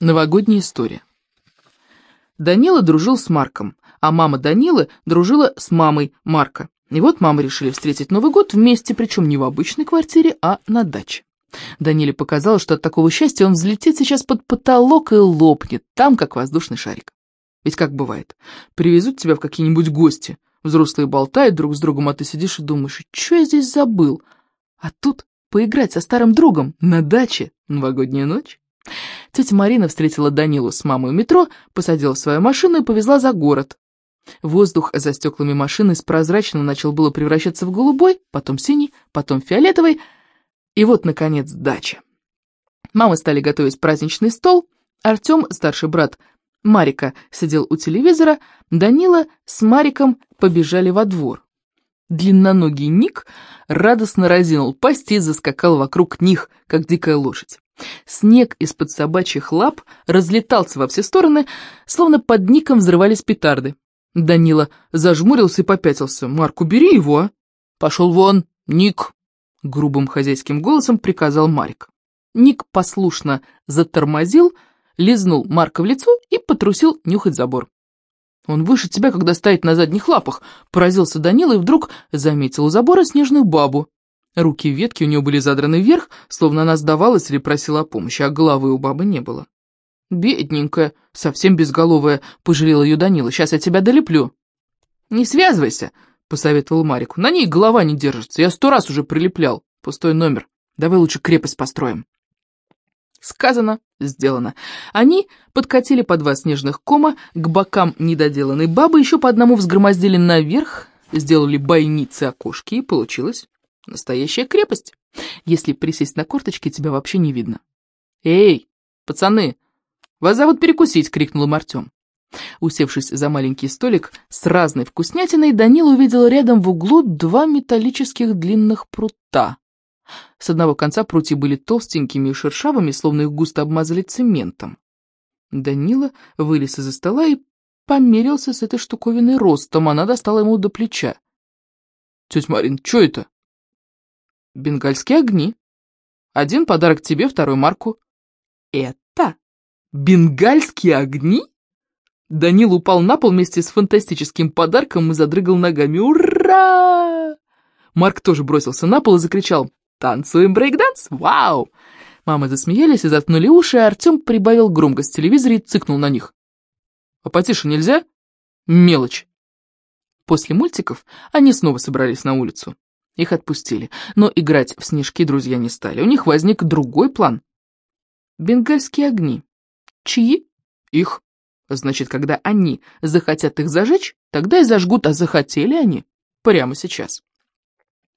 Новогодняя история. Данила дружил с Марком, а мама Данилы дружила с мамой Марка. И вот мамы решили встретить Новый год вместе, причем не в обычной квартире, а на даче. Даниле показалось, что от такого счастья он взлетит сейчас под потолок и лопнет, там, как воздушный шарик. Ведь как бывает, привезут тебя в какие-нибудь гости, взрослые болтают друг с другом, а ты сидишь и думаешь, что я здесь забыл? А тут поиграть со старым другом на даче, новогодняя ночь. Тетя Марина встретила Данилу с мамой у метро, посадила в свою машину и повезла за город. Воздух за стеклами машины с прозрачным начал было превращаться в голубой, потом синий, потом фиолетовый, и вот, наконец, дача. Мамы стали готовить праздничный стол, Артем, старший брат Марика, сидел у телевизора, Данила с Мариком побежали во двор. Длинноногий Ник радостно разинул пасть и заскакал вокруг них, как дикая лошадь. Снег из-под собачьих лап разлетался во все стороны, словно под Ником взрывались петарды. Данила зажмурился и попятился. «Марк, убери его, а!» «Пошел вон, Ник!» — грубым хозяйским голосом приказал Марик. Ник послушно затормозил, лизнул Марка в лицо и потрусил нюхать забор. «Он выше тебя, когда стоит на задних лапах», — поразился Данила и вдруг заметил у забора снежную бабу. Руки ветки у нее были задраны вверх, словно она сдавалась или просила о помощи, а головы у бабы не было. «Бедненькая, совсем безголовая», — пожалела ее Данила. «Сейчас я тебя долеплю». «Не связывайся», — посоветовал Марику. «На ней голова не держится. Я сто раз уже прилеплял. Пустой номер. Давай лучше крепость построим». Сказано, сделано. Они подкатили по два снежных кома, к бокам недоделанной бабы еще по одному взгромоздили наверх, сделали бойницы окошки, и получилось настоящая крепость. Если присесть на корточки, тебя вообще не видно. «Эй, пацаны, вас зовут перекусить!» — крикнул им Артем. Усевшись за маленький столик с разной вкуснятиной, Данил увидел рядом в углу два металлических длинных прута. С одного конца прутья были толстенькими и шершавыми, словно их густо обмазали цементом. Данила вылез из-за стола и померился с этой штуковиной ростом, она достала ему до плеча. «Тетя Марин, что это?» «Бенгальские огни. Один подарок тебе, второй Марку». «Это бенгальские огни?» Данил упал на пол вместе с фантастическим подарком и задрыгал ногами. «Ура!» Марк тоже бросился на пол и закричал. «Танцуем брейкданс? Вау!» Мамы засмеялись и заткнули уши, а Артем прибавил громкость в телевизоре и цыкнул на них. «А потише нельзя? Мелочь!» После мультиков они снова собрались на улицу. Их отпустили, но играть в снежки друзья не стали. У них возник другой план. Бенгальские огни. Чьи? Их. Значит, когда они захотят их зажечь, тогда и зажгут, а захотели они прямо сейчас.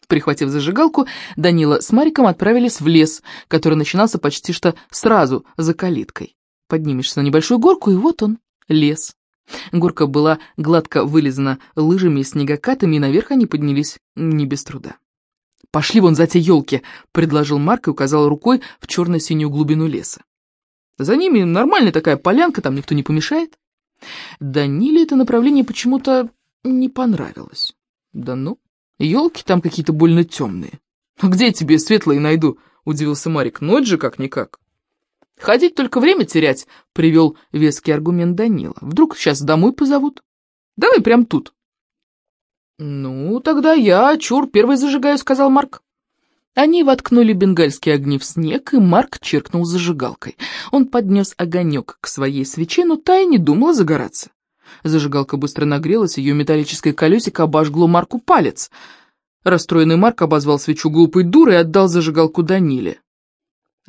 Прихватив зажигалку, Данила с Мариком отправились в лес, который начинался почти что сразу за калиткой. Поднимешься на небольшую горку, и вот он, лес. Горка была гладко вылизана лыжами и снегокатами, и наверх они поднялись не без труда. «Пошли вон за те елки», — предложил Марк и указал рукой в черно-синюю глубину леса. «За ними нормальная такая полянка, там никто не помешает». Даниле это направление почему-то не понравилось. Да ну, Елки там какие-то больно темные. А где я тебе светлые найду? Удивился Марик. Ночь же как-никак. Ходить только время терять, привел веский аргумент Данила. Вдруг сейчас домой позовут? Давай прям тут. Ну, тогда я, чур, первый зажигаю, сказал Марк. Они воткнули бенгальские огни в снег, и Марк чиркнул зажигалкой. Он поднес огонек к своей свече, но та и не думала загораться. Зажигалка быстро нагрелась, ее металлическое колесико обожгло Марку палец. Расстроенный Марк обозвал свечу глупой дурой и отдал зажигалку Даниле.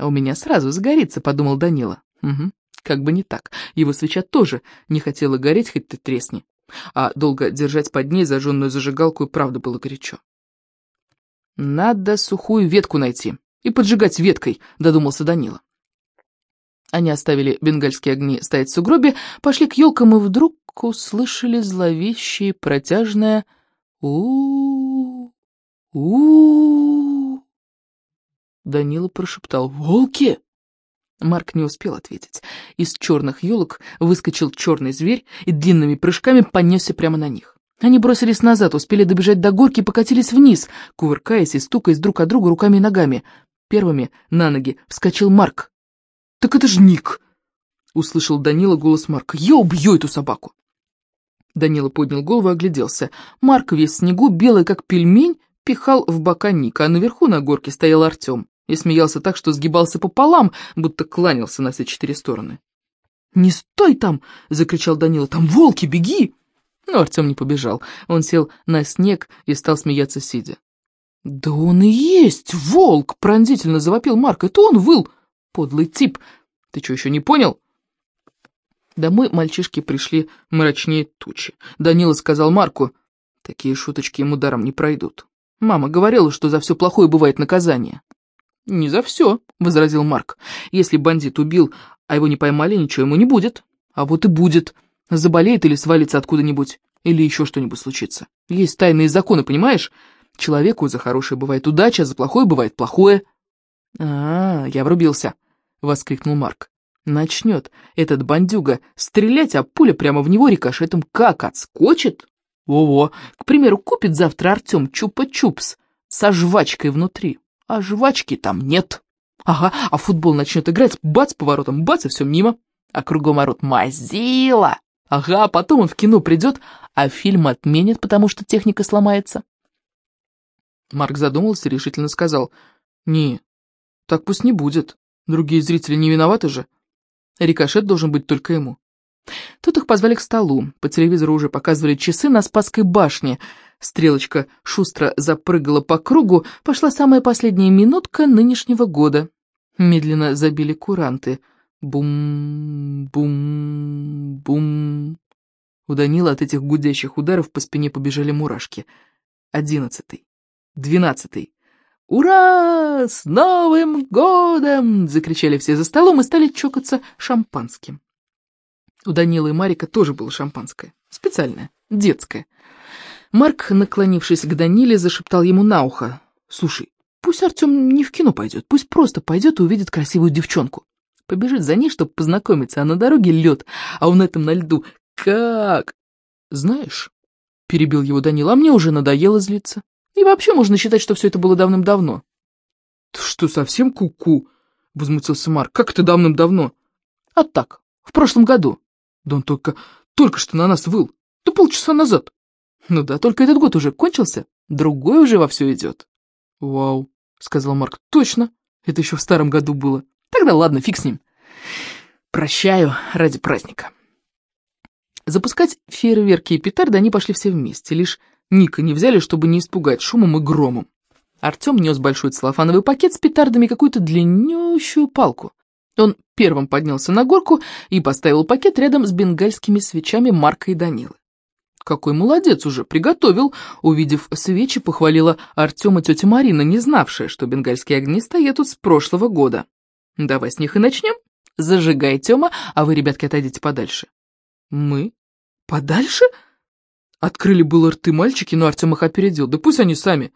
«А у меня сразу загорится», — подумал Данила. «Угу, как бы не так. Его свеча тоже не хотела гореть, хоть ты тресни. А долго держать под ней зажженную зажигалку и правда было горячо. «Надо сухую ветку найти и поджигать веткой», — додумался Данила. Они оставили бенгальские огни стоять в сугробе, пошли к елкам и вдруг услышали зловещее протяжное у у у Данила прошептал «Волки!» Марк не успел ответить. Из черных елок выскочил черный зверь и длинными прыжками понесся прямо на них. Они бросились назад, успели добежать до горки и покатились вниз, кувыркаясь и стукаясь друг от друга руками и ногами. Первыми на ноги вскочил Марк. «Так это ж Ник!» — услышал Данила голос Марка. «Я убью эту собаку!» Данила поднял голову и огляделся. Марк весь в снегу, белый как пельмень, пихал в бока Ника, а наверху на горке стоял Артем и смеялся так, что сгибался пополам, будто кланялся на все четыре стороны. «Не стой там!» — закричал Данила. «Там волки, беги!» Но Артем не побежал. Он сел на снег и стал смеяться, сидя. «Да он и есть волк!» — пронзительно завопил Марк. «Это он выл! Подлый тип! Ты что, еще не понял?» Домой мальчишки пришли мрачнее тучи. Данила сказал Марку, такие шуточки ему даром не пройдут. Мама говорила, что за все плохое бывает наказание. «Не за все», — возразил Марк. «Если бандит убил, а его не поймали, ничего ему не будет. А вот и будет. Заболеет или свалится откуда-нибудь. Или еще что-нибудь случится. Есть тайные законы, понимаешь? Человеку за хорошее бывает удача, а за плохое бывает плохое». «А, я врубился», — воскликнул Марк. Начнет этот бандюга стрелять, а пуля прямо в него рикошетом как отскочит. Во-во, к примеру, купит завтра Артем чупа-чупс со жвачкой внутри, а жвачки там нет. Ага, а футбол начнет играть, бац, поворотом, бац, и все мимо. А кругом орут «Мазила!» Ага, а потом он в кино придет, а фильм отменит, потому что техника сломается. Марк задумался и решительно сказал, «Не, так пусть не будет. Другие зрители не виноваты же». Рикошет должен быть только ему. Тут их позвали к столу. По телевизору уже показывали часы на Спасской башне. Стрелочка шустро запрыгала по кругу. Пошла самая последняя минутка нынешнего года. Медленно забили куранты. Бум-бум-бум. У Данила от этих гудящих ударов по спине побежали мурашки. Одиннадцатый. Двенадцатый. «Ура! С Новым годом!» — закричали все за столом и стали чокаться шампанским. У Данилы и Марика тоже было шампанское. Специальное, детское. Марк, наклонившись к Даниле, зашептал ему на ухо. «Слушай, пусть Артем не в кино пойдет, пусть просто пойдет и увидит красивую девчонку. Побежит за ней, чтобы познакомиться, а на дороге лед, а он этом на льду. Как?» «Знаешь...» — перебил его Данила, — «а мне уже надоело злиться. И вообще можно считать, что все это было давным-давно. — Ты что, совсем куку? -ку — возмутился Марк. — Как это давным-давно? — А так, в прошлом году. Да он только, только что на нас выл. Да полчаса назад. Ну да, только этот год уже кончился, другой уже во все идет. — Вау, — сказал Марк. — Точно, это еще в старом году было. Тогда ладно, фиг с ним. Прощаю ради праздника. Запускать фейерверки и петарды они пошли все вместе, лишь Ника не взяли, чтобы не испугать шумом и громом. Артем нес большой целлофановый пакет с петардами какую-то длиннющую палку. Он первым поднялся на горку и поставил пакет рядом с бенгальскими свечами Марка и Данилы. «Какой молодец уже, приготовил!» Увидев свечи, похвалила Артема тетя Марина, не знавшая, что бенгальские огни стоят тут с прошлого года. «Давай с них и начнем. Зажигай, Тёма, а вы, ребятки, отойдите подальше». «Мы? Подальше?» Открыли было рты мальчики, но Артем их опередил. Да пусть они сами.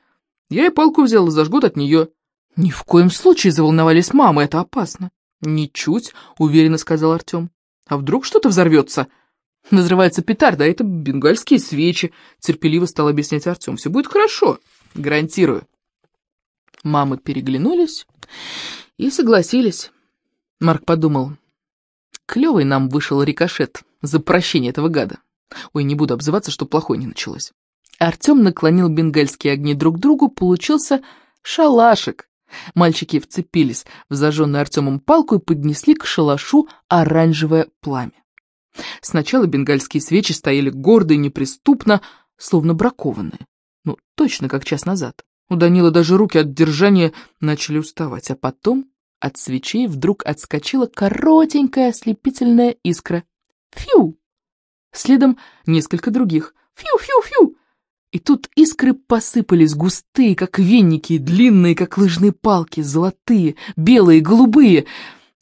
Я и палку взял и зажгут от нее. Ни в коем случае заволновались мамы, это опасно. Ничуть, уверенно сказал Артем. А вдруг что-то взорвется? Взрывается петарда, а это бенгальские свечи, терпеливо стал объяснять Артем. Все будет хорошо, гарантирую. Мамы переглянулись и согласились. Марк подумал, клевый нам вышел рикошет за прощение этого гада. Ой, не буду обзываться, что плохое не началось. Артем наклонил бенгальские огни друг к другу, получился шалашик. Мальчики вцепились в зажженную Артемом палку и поднесли к шалашу оранжевое пламя. Сначала бенгальские свечи стояли гордо и неприступно, словно бракованные. Ну, точно как час назад. У Данила даже руки от держания начали уставать, а потом от свечей вдруг отскочила коротенькая ослепительная искра. Фью! Следом несколько других. Фью-фью-фью! И тут искры посыпались густые, как веники, длинные, как лыжные палки, золотые, белые, голубые.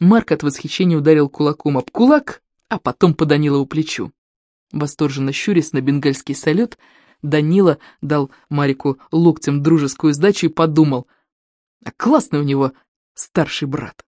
Марк от восхищения ударил кулаком об кулак, а потом по Данилову плечу. Восторженно щурясь на бенгальский салют, Данила дал Марику локтем дружескую сдачу и подумал, а классный у него старший брат.